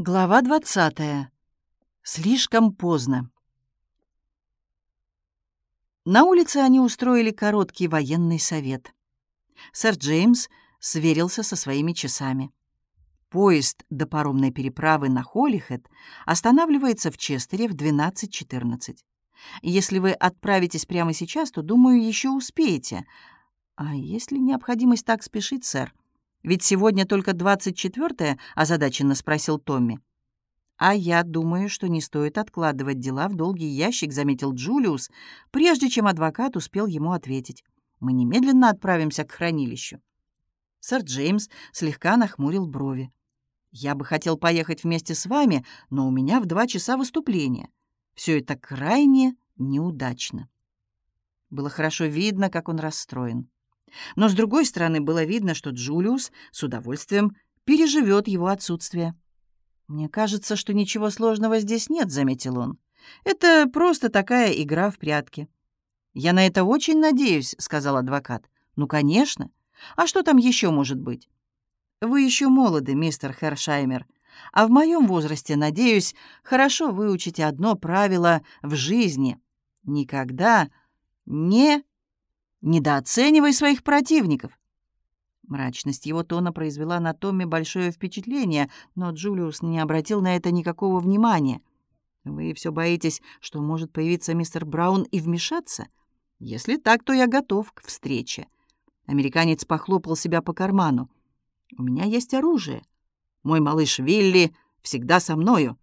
Глава 20. Слишком поздно. На улице они устроили короткий военный совет. Сэр Джеймс сверился со своими часами. Поезд до паромной переправы на Холлихэт останавливается в Честере в 12.14. Если вы отправитесь прямо сейчас, то, думаю, еще успеете. А есть ли необходимость так спешить, сэр? Ведь сегодня только двадцать четвертое, озадаченно спросил Томми. «А я думаю, что не стоит откладывать дела в долгий ящик», — заметил Джулиус, прежде чем адвокат успел ему ответить. «Мы немедленно отправимся к хранилищу». Сэр Джеймс слегка нахмурил брови. «Я бы хотел поехать вместе с вами, но у меня в два часа выступления. Все это крайне неудачно». Было хорошо видно, как он расстроен. Но, с другой стороны, было видно, что Джулиус с удовольствием переживет его отсутствие. «Мне кажется, что ничего сложного здесь нет», — заметил он. «Это просто такая игра в прятки». «Я на это очень надеюсь», — сказал адвокат. «Ну, конечно. А что там еще может быть?» «Вы еще молоды, мистер Хершаймер, а в моем возрасте, надеюсь, хорошо выучите одно правило в жизни. Никогда не Недооценивай своих противников. Мрачность его тона произвела на Томми большое впечатление, но Джулиус не обратил на это никакого внимания. «Вы все боитесь, что может появиться мистер Браун и вмешаться? Если так, то я готов к встрече». Американец похлопал себя по карману. «У меня есть оружие. Мой малыш Вилли всегда со мною».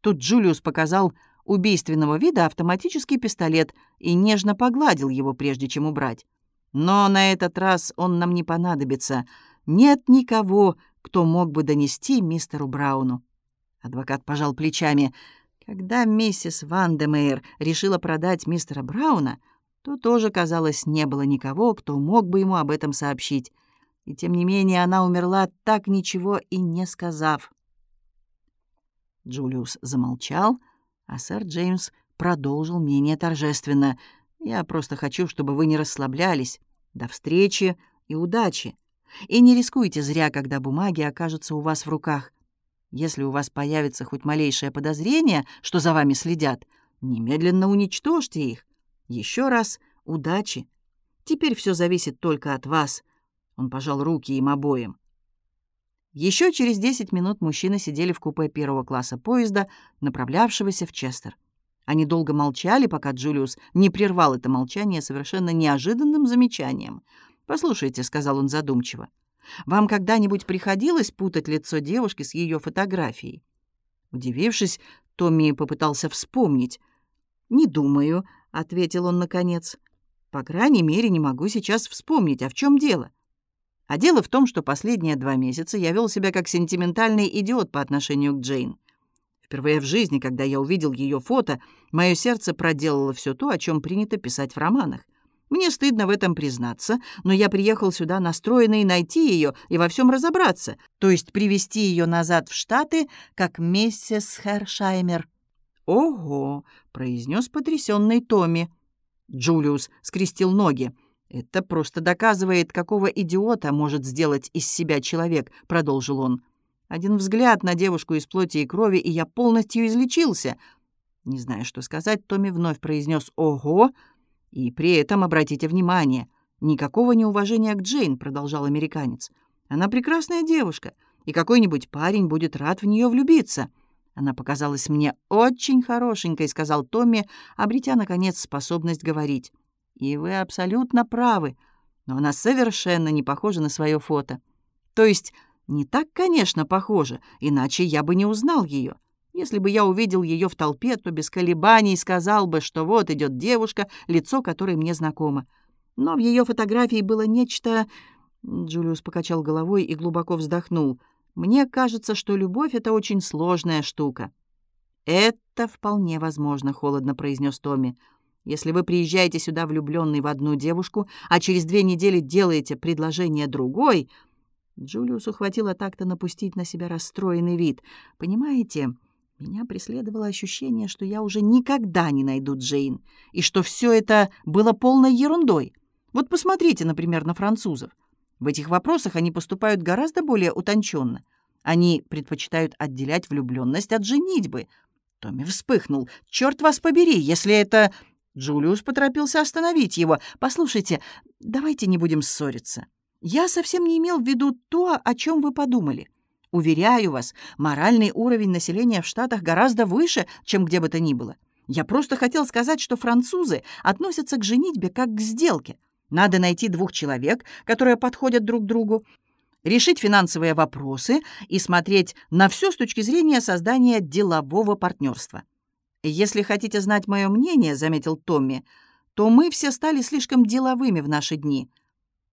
Тут Джулиус показал убийственного вида автоматический пистолет и нежно погладил его, прежде чем убрать. «Но на этот раз он нам не понадобится. Нет никого, кто мог бы донести мистеру Брауну». Адвокат пожал плечами. Когда миссис Вандемейр решила продать мистера Брауна, то тоже, казалось, не было никого, кто мог бы ему об этом сообщить. И тем не менее она умерла, так ничего и не сказав. Джулиус замолчал, а сэр Джеймс продолжил менее торжественно. «Я просто хочу, чтобы вы не расслаблялись. До встречи и удачи. И не рискуйте зря, когда бумаги окажутся у вас в руках. Если у вас появится хоть малейшее подозрение, что за вами следят, немедленно уничтожьте их. Еще раз удачи. Теперь все зависит только от вас». Он пожал руки им обоим. Еще через 10 минут мужчины сидели в купе первого класса поезда, направлявшегося в Честер. Они долго молчали, пока Джулиус не прервал это молчание совершенно неожиданным замечанием. «Послушайте», — сказал он задумчиво, — «вам когда-нибудь приходилось путать лицо девушки с ее фотографией?» Удивившись, Томми попытался вспомнить. «Не думаю», — ответил он наконец. «По крайней мере, не могу сейчас вспомнить, а в чем дело?» А дело в том, что последние два месяца я вел себя как сентиментальный идиот по отношению к Джейн. Впервые в жизни, когда я увидел ее фото, мое сердце проделало все то, о чем принято писать в романах. Мне стыдно в этом признаться, но я приехал сюда настроенный найти ее и во всем разобраться, то есть привести ее назад в Штаты, как миссис Хершаймер. «Ого!» — произнес потрясенный Томми. Джулиус скрестил ноги. «Это просто доказывает, какого идиота может сделать из себя человек», — продолжил он. «Один взгляд на девушку из плоти и крови, и я полностью излечился». Не знаю, что сказать, Томми вновь произнес «Ого!» «И при этом обратите внимание, никакого неуважения к Джейн», — продолжал американец. «Она прекрасная девушка, и какой-нибудь парень будет рад в нее влюбиться». «Она показалась мне очень хорошенькой», — сказал Томми, обретя, наконец, способность говорить. И вы абсолютно правы, но она совершенно не похожа на свое фото. То есть не так, конечно, похожа, иначе я бы не узнал ее. Если бы я увидел ее в толпе, то без колебаний сказал бы, что вот идет девушка, лицо которой мне знакомо. Но в ее фотографии было нечто... Джулиус покачал головой и глубоко вздохнул. «Мне кажется, что любовь — это очень сложная штука». «Это вполне возможно», — холодно произнес Томми. Если вы приезжаете сюда влюбленный в одну девушку, а через две недели делаете предложение другой...» Джулиусу хватило так-то напустить на себя расстроенный вид. «Понимаете, меня преследовало ощущение, что я уже никогда не найду Джейн, и что все это было полной ерундой. Вот посмотрите, например, на французов. В этих вопросах они поступают гораздо более утонченно. Они предпочитают отделять влюбленность от женитьбы. Томми вспыхнул. «Черт вас побери, если это...» Джулиус поторопился остановить его. «Послушайте, давайте не будем ссориться. Я совсем не имел в виду то, о чем вы подумали. Уверяю вас, моральный уровень населения в Штатах гораздо выше, чем где бы то ни было. Я просто хотел сказать, что французы относятся к женитьбе как к сделке. Надо найти двух человек, которые подходят друг другу, решить финансовые вопросы и смотреть на все с точки зрения создания делового партнерства. «Если хотите знать мое мнение», — заметил Томми, «то мы все стали слишком деловыми в наши дни.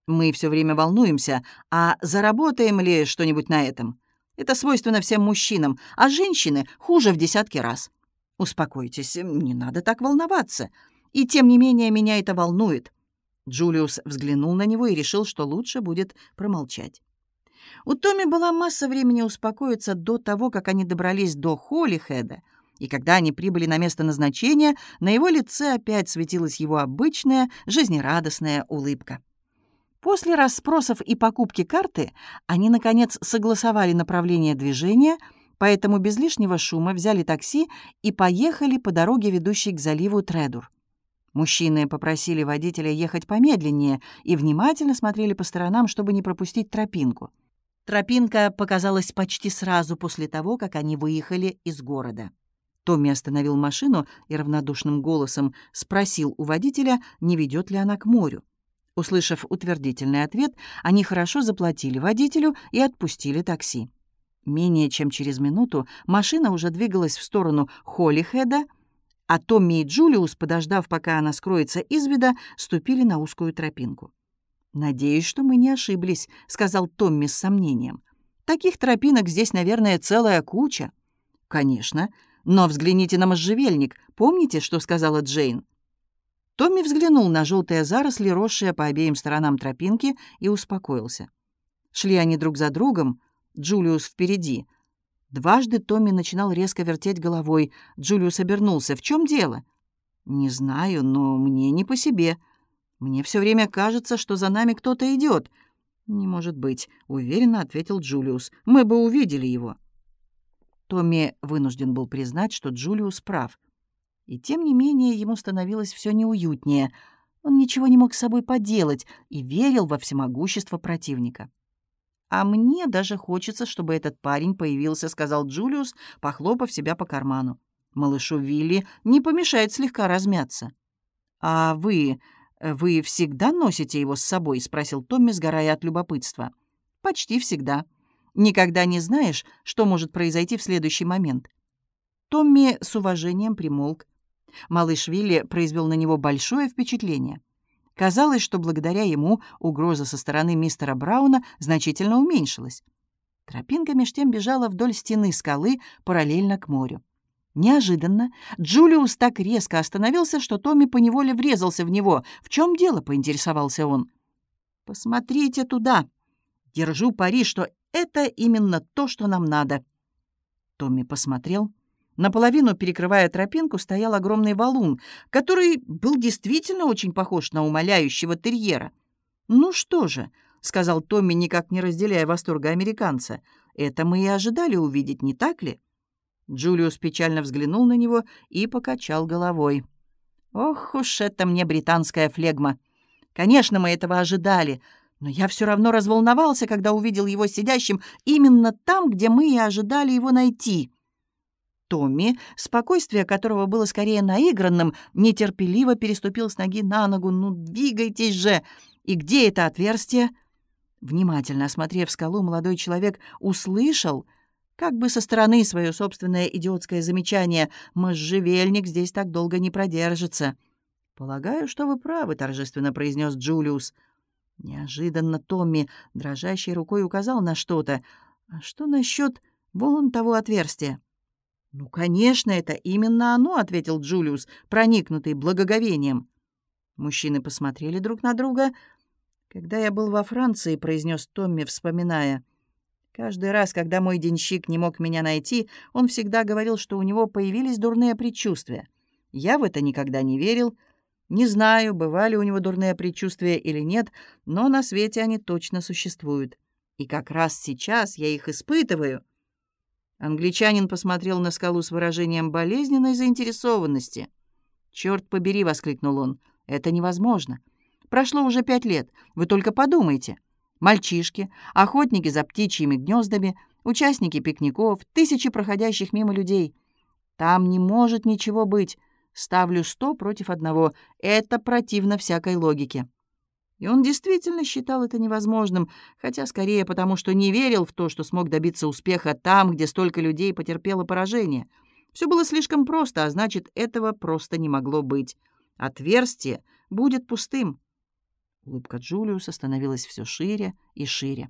Мы все время волнуемся, а заработаем ли что-нибудь на этом? Это свойственно всем мужчинам, а женщины хуже в десятки раз. Успокойтесь, не надо так волноваться. И тем не менее меня это волнует». Джулиус взглянул на него и решил, что лучше будет промолчать. У Томми была масса времени успокоиться до того, как они добрались до Холлихеда, и когда они прибыли на место назначения, на его лице опять светилась его обычная, жизнерадостная улыбка. После расспросов и покупки карты они, наконец, согласовали направление движения, поэтому без лишнего шума взяли такси и поехали по дороге, ведущей к заливу Тредур. Мужчины попросили водителя ехать помедленнее и внимательно смотрели по сторонам, чтобы не пропустить тропинку — Тропинка показалась почти сразу после того, как они выехали из города. Томми остановил машину и равнодушным голосом спросил у водителя, не ведет ли она к морю. Услышав утвердительный ответ, они хорошо заплатили водителю и отпустили такси. Менее чем через минуту машина уже двигалась в сторону Холлихеда, а Томми и Джулиус, подождав, пока она скроется из вида, ступили на узкую тропинку. «Надеюсь, что мы не ошиблись», — сказал Томми с сомнением. «Таких тропинок здесь, наверное, целая куча». «Конечно. Но взгляните на можжевельник. Помните, что сказала Джейн?» Томми взглянул на желтые заросли, росшие по обеим сторонам тропинки, и успокоился. Шли они друг за другом, Джулиус впереди. Дважды Томми начинал резко вертеть головой. Джулиус обернулся. «В чем дело?» «Не знаю, но мне не по себе», мне все время кажется, что за нами кто-то идет. «Не может быть», — уверенно ответил Джулиус. «Мы бы увидели его». Томми вынужден был признать, что Джулиус прав. И тем не менее ему становилось все неуютнее. Он ничего не мог с собой поделать и верил во всемогущество противника. «А мне даже хочется, чтобы этот парень появился», — сказал Джулиус, похлопав себя по карману. «Малышу Вилли не помешает слегка размяться». «А вы «Вы всегда носите его с собой?» — спросил Томми, сгорая от любопытства. «Почти всегда. Никогда не знаешь, что может произойти в следующий момент». Томми с уважением примолк. Малыш Вилли произвел на него большое впечатление. Казалось, что благодаря ему угроза со стороны мистера Брауна значительно уменьшилась. Тропинка меж тем бежала вдоль стены скалы параллельно к морю. Неожиданно Джулиус так резко остановился, что Томми поневоле врезался в него. «В чем дело?» — поинтересовался он. «Посмотрите туда. Держу пари, что это именно то, что нам надо». Томми посмотрел. Наполовину перекрывая тропинку, стоял огромный валун, который был действительно очень похож на умоляющего терьера. «Ну что же», — сказал Томми, никак не разделяя восторга американца, — «это мы и ожидали увидеть, не так ли?» Джулиус печально взглянул на него и покачал головой. «Ох уж это мне британская флегма! Конечно, мы этого ожидали, но я все равно разволновался, когда увидел его сидящим именно там, где мы и ожидали его найти». Томми, спокойствие которого было скорее наигранным, нетерпеливо переступил с ноги на ногу. «Ну, двигайтесь же! И где это отверстие?» Внимательно осмотрев скалу, молодой человек услышал — как бы со стороны свое собственное идиотское замечание «Можжевельник здесь так долго не продержится». «Полагаю, что вы правы», — торжественно произнес Джулиус. Неожиданно Томми дрожащей рукой указал на что-то. «А что насчет вон того отверстия?» «Ну, конечно, это именно оно», — ответил Джулиус, проникнутый благоговением. Мужчины посмотрели друг на друга. «Когда я был во Франции», — произнес Томми, вспоминая, — Каждый раз, когда мой денщик не мог меня найти, он всегда говорил, что у него появились дурные предчувствия. Я в это никогда не верил. Не знаю, бывали у него дурные предчувствия или нет, но на свете они точно существуют. И как раз сейчас я их испытываю — Англичанин посмотрел на скалу с выражением болезненной заинтересованности. «Черт побери!» — воскликнул он. «Это невозможно. Прошло уже пять лет. Вы только подумайте. Мальчишки, охотники за птичьими гнездами, участники пикников, тысячи проходящих мимо людей. Там не может ничего быть. Ставлю сто против одного. Это противно всякой логике». И он действительно считал это невозможным, хотя скорее потому, что не верил в то, что смог добиться успеха там, где столько людей потерпело поражение. Все было слишком просто, а значит, этого просто не могло быть. Отверстие будет пустым. Улыбка Джулиуса становилась все шире и шире.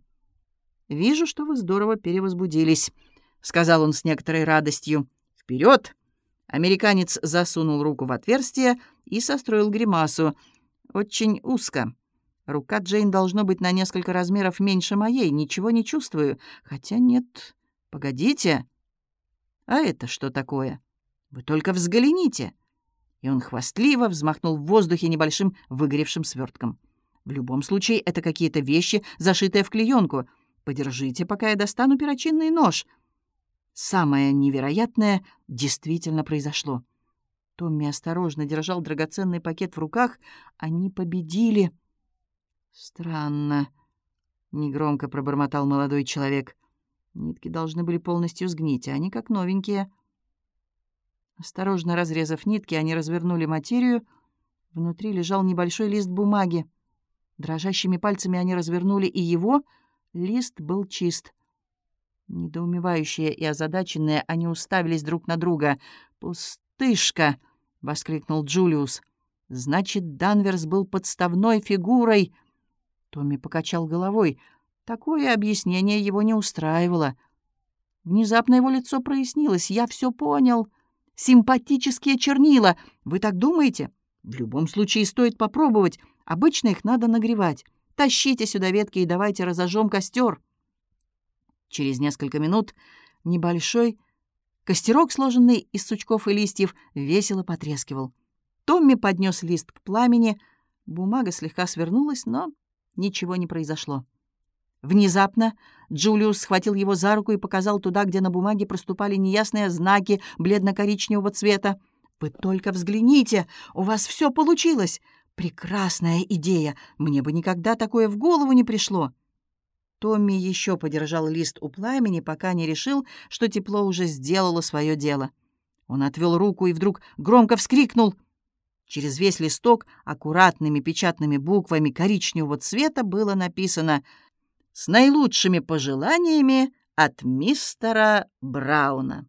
«Вижу, что вы здорово перевозбудились», — сказал он с некоторой радостью. «Вперед!» Американец засунул руку в отверстие и состроил гримасу. «Очень узко. Рука Джейн должно быть на несколько размеров меньше моей. Ничего не чувствую. Хотя нет... Погодите. А это что такое? Вы только взгляните!» И он хвастливо взмахнул в воздухе небольшим выгоревшим свертком. «В любом случае, это какие-то вещи, зашитые в клеенку. Подержите, пока я достану перочинный нож». Самое невероятное действительно произошло. Томми осторожно держал драгоценный пакет в руках. Они победили. «Странно», — негромко пробормотал молодой человек. «Нитки должны были полностью сгнить, а они как новенькие». Осторожно разрезав нитки, они развернули материю. Внутри лежал небольшой лист бумаги. Дрожащими пальцами они развернули и его. Лист был чист. Недоумевающие и озадаченные, они уставились друг на друга. «Пустышка!» — воскликнул Джулиус. «Значит, Данверс был подставной фигурой!» Томми покачал головой. Такое объяснение его не устраивало. Внезапно его лицо прояснилось. «Я все понял. Симпатические чернила. Вы так думаете? В любом случае стоит попробовать. Обычно их надо нагревать. Тащите сюда ветки и давайте разожжем костер». Через несколько минут небольшой костерок, сложенный из сучков и листьев, весело потрескивал. Томми поднес лист к пламени. Бумага слегка свернулась, но Ничего не произошло. Внезапно Джулиус схватил его за руку и показал туда, где на бумаге проступали неясные знаки бледно-коричневого цвета. «Вы только взгляните! У вас все получилось! Прекрасная идея! Мне бы никогда такое в голову не пришло!» Томми еще подержал лист у пламени, пока не решил, что тепло уже сделало свое дело. Он отвел руку и вдруг громко вскрикнул — Через весь листок аккуратными печатными буквами коричневого цвета было написано «С наилучшими пожеланиями от мистера Брауна».